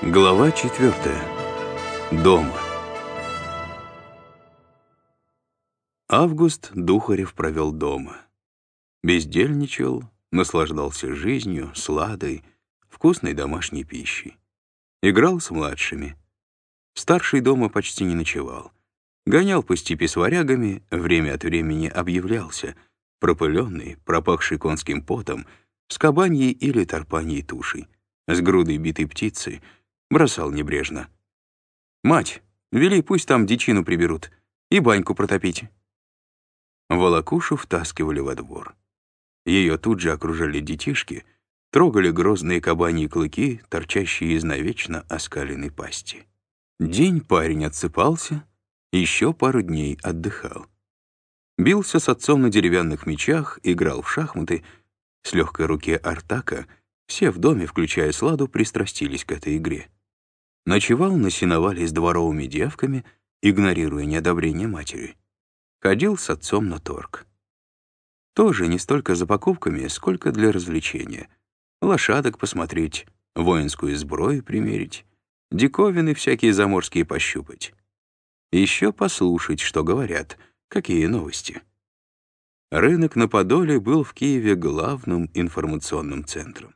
Глава четвертая. Дома. Август Духарев провел дома. Бездельничал, наслаждался жизнью, сладой, вкусной домашней пищей. Играл с младшими. Старший дома почти не ночевал. Гонял по степи с варягами, время от времени объявлялся, пропыленный, пропахший конским потом, с кабаньей или тарпаньей тушей, с грудой битой птицы — Бросал небрежно. «Мать, вели, пусть там дичину приберут. И баньку протопить». Волокушу втаскивали во двор. Ее тут же окружали детишки, трогали грозные кабаньи клыки, торчащие из навечно оскаленной пасти. День парень отсыпался, еще пару дней отдыхал. Бился с отцом на деревянных мечах, играл в шахматы. С легкой руки Артака все в доме, включая Сладу, пристрастились к этой игре. Ночевал на сеновале с дворовыми девками, игнорируя неодобрение матери. Ходил с отцом на торг. Тоже не столько за покупками, сколько для развлечения. Лошадок посмотреть, воинскую сброю примерить, диковины всякие заморские пощупать. Еще послушать, что говорят, какие новости. Рынок на Подоле был в Киеве главным информационным центром.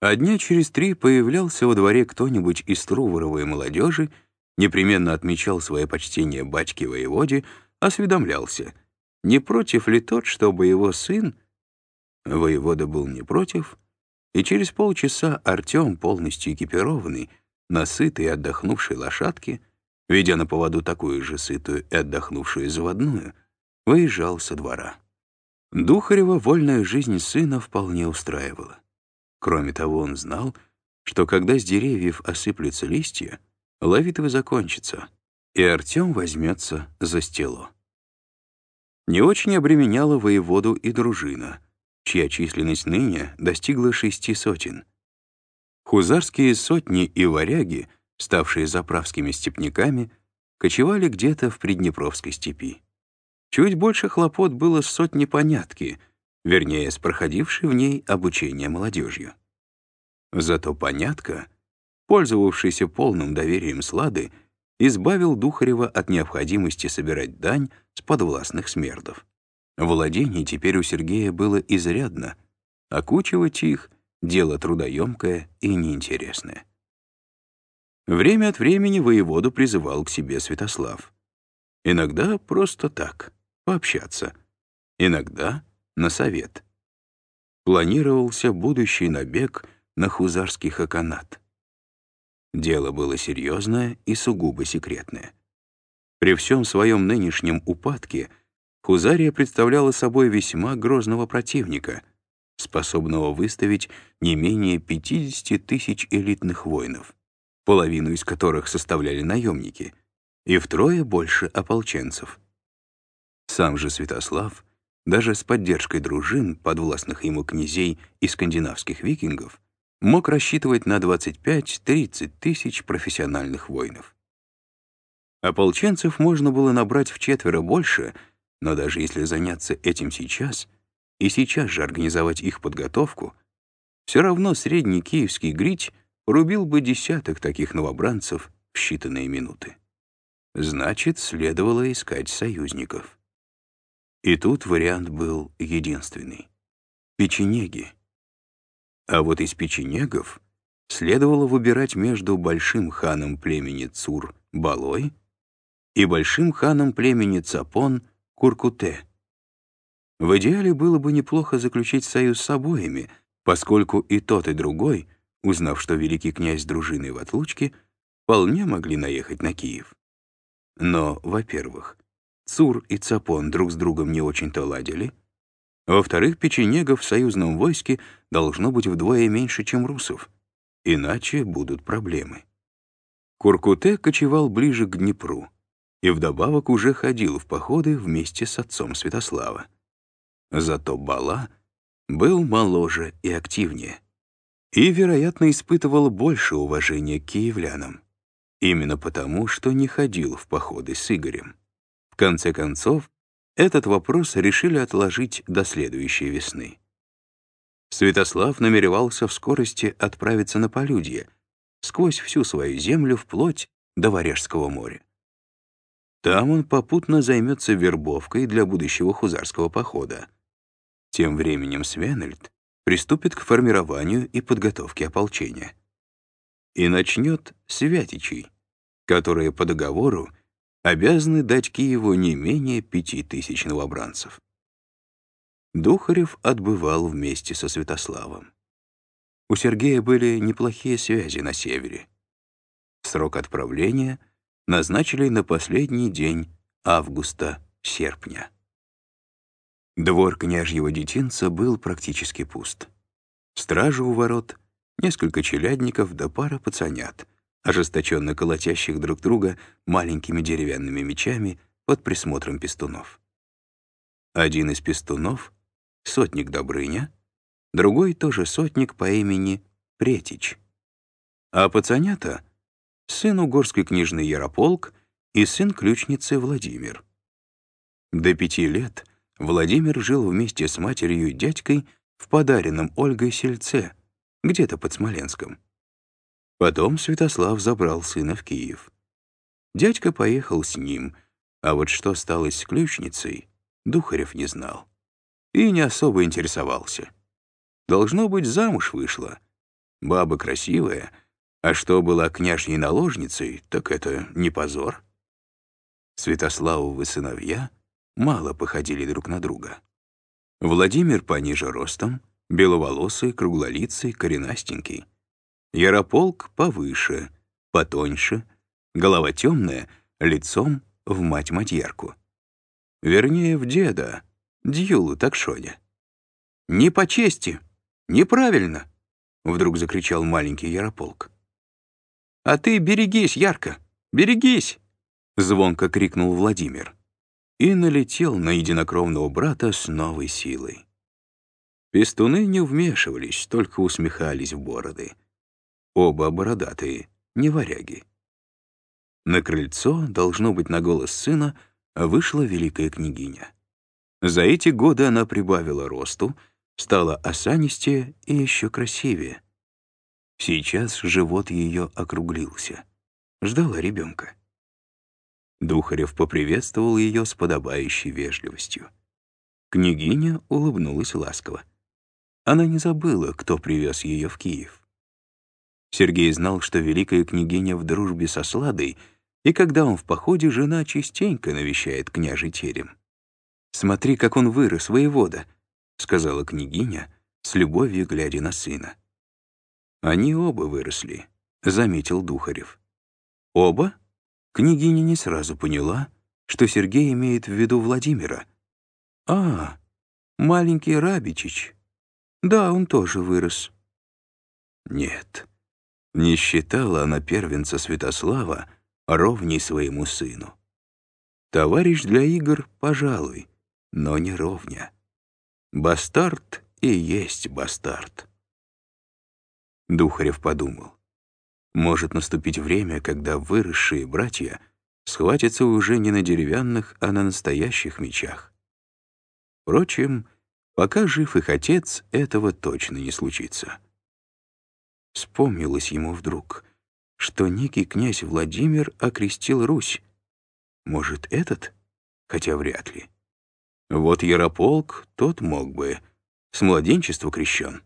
А дня через три появлялся во дворе кто-нибудь из труворовой молодежи, непременно отмечал свое почтение батьке воеводе, осведомлялся, не против ли тот, чтобы его сын... Воевода был не против, и через полчаса Артем, полностью экипированный, на сытой и отдохнувшей лошадке, ведя на поводу такую же сытую и отдохнувшую заводную, выезжал со двора. Духарева вольная жизнь сына вполне устраивала. Кроме того, он знал, что когда с деревьев осыплются листья, ловитвы закончится, и Артем возьмется за стело. Не очень обременяла воеводу и дружина, чья численность ныне достигла шести сотен. Хузарские сотни и варяги, ставшие заправскими степняками, кочевали где-то в Приднепровской степи. Чуть больше хлопот было с сотни понятки — вернее, с проходившей в ней обучение молодежью. Зато понятка, пользовавшийся полным доверием Слады, избавил Духарева от необходимости собирать дань с подвластных смердов. Владений теперь у Сергея было изрядно, окучивать их — дело трудоемкое и неинтересное. Время от времени воеводу призывал к себе Святослав. Иногда просто так, пообщаться. Иногда на совет. Планировался будущий набег на хузарский хаканат. Дело было серьезное и сугубо секретное. При всем своем нынешнем упадке Хузария представляла собой весьма грозного противника, способного выставить не менее 50 тысяч элитных воинов, половину из которых составляли наемники, и втрое больше ополченцев. Сам же Святослав — даже с поддержкой дружин, подвластных ему князей и скандинавских викингов, мог рассчитывать на 25-30 тысяч профессиональных воинов. Ополченцев можно было набрать в четверо больше, но даже если заняться этим сейчас и сейчас же организовать их подготовку, все равно средний киевский грить порубил бы десяток таких новобранцев в считанные минуты. Значит, следовало искать союзников. И тут вариант был единственный — печенеги. А вот из печенегов следовало выбирать между большим ханом племени Цур Балой и большим ханом племени Цапон Куркуте. В идеале было бы неплохо заключить союз с обоими, поскольку и тот, и другой, узнав, что великий князь дружины в отлучке, вполне могли наехать на Киев. Но, во-первых, Цур и Цапон друг с другом не очень-то ладили. Во-вторых, печенегов в союзном войске должно быть вдвое меньше, чем русов. Иначе будут проблемы. Куркуте кочевал ближе к Днепру и вдобавок уже ходил в походы вместе с отцом Святослава. Зато Бала был моложе и активнее и, вероятно, испытывал больше уважения к киевлянам, именно потому, что не ходил в походы с Игорем конце концов, этот вопрос решили отложить до следующей весны. Святослав намеревался в скорости отправиться на полюдье, сквозь всю свою землю вплоть до Варежского моря. Там он попутно займется вербовкой для будущего хузарского похода. Тем временем Свенельд приступит к формированию и подготовке ополчения. И начнет с которые по договору обязаны дать Киеву не менее пяти тысяч новобранцев. Духарев отбывал вместе со Святославом. У Сергея были неплохие связи на севере. Срок отправления назначили на последний день августа-серпня. Двор княжьего детинца был практически пуст. Стража у ворот, несколько челядников да пара пацанят, ожесточенно колотящих друг друга маленькими деревянными мечами под присмотром пестунов. Один из пестунов — сотник Добрыня, другой тоже сотник по имени Претич. А пацанята — сын угорской княжны Ярополк и сын ключницы Владимир. До пяти лет Владимир жил вместе с матерью и дядькой в подаренном Ольгой сельце, где-то под Смоленском. Потом Святослав забрал сына в Киев. Дядька поехал с ним, а вот что стало с ключницей, Духарев не знал. И не особо интересовался. Должно быть, замуж вышла. Баба красивая, а что была княжней наложницей, так это не позор. Святославовы сыновья мало походили друг на друга. Владимир пониже ростом, беловолосый, круглолицый, коренастенький. Ярополк повыше, потоньше, голова темная, лицом в мать-матьярку. Вернее, в деда, Дьюлу Такшоне. «Не по чести! Неправильно!» — вдруг закричал маленький Ярополк. «А ты берегись, Ярко! Берегись!» — звонко крикнул Владимир и налетел на единокровного брата с новой силой. Пестуны не вмешивались, только усмехались в бороды. Оба бородатые, не варяги. На крыльцо, должно быть, на голос сына, вышла великая княгиня. За эти годы она прибавила росту, стала осанистее и еще красивее. Сейчас живот ее округлился. Ждала ребенка. Духарев поприветствовал ее с подобающей вежливостью. Княгиня улыбнулась ласково. Она не забыла, кто привез ее в Киев. Сергей знал, что великая княгиня в дружбе со Сладой, и когда он в походе, жена частенько навещает княжий терем. «Смотри, как он вырос, воевода», — сказала княгиня, с любовью глядя на сына. «Они оба выросли», — заметил Духарев. «Оба?» Княгиня не сразу поняла, что Сергей имеет в виду Владимира. «А, маленький Рабичич. Да, он тоже вырос». Нет, не считала она первенца Святослава ровней своему сыну. Товарищ для игр, пожалуй, но не ровня. Бастард и есть бастард. Духарев подумал. Может наступить время, когда выросшие братья схватятся уже не на деревянных, а на настоящих мечах. Впрочем, пока жив их отец, этого точно не случится. Вспомнилось ему вдруг, что некий князь Владимир окрестил Русь. Может, этот? Хотя вряд ли. Вот Ярополк, тот мог бы. С младенчества крещен.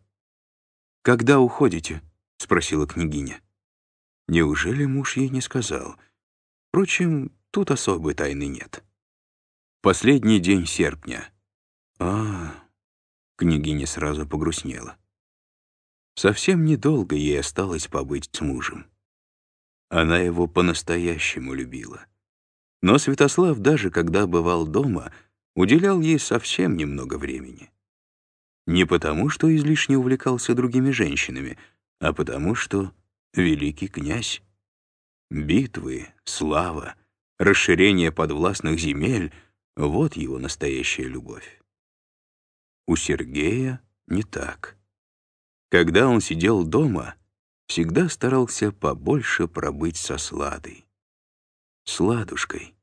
«Когда уходите?» — спросила княгиня. Неужели муж ей не сказал? Впрочем, тут особой тайны нет. Последний день серпня. А, княгиня сразу погрустнела. Совсем недолго ей осталось побыть с мужем. Она его по-настоящему любила. Но Святослав, даже когда бывал дома, уделял ей совсем немного времени. Не потому, что излишне увлекался другими женщинами, а потому, что великий князь. Битвы, слава, расширение подвластных земель — вот его настоящая любовь. У Сергея не так. Когда он сидел дома, всегда старался побольше пробыть со Сладой. Сладушкой.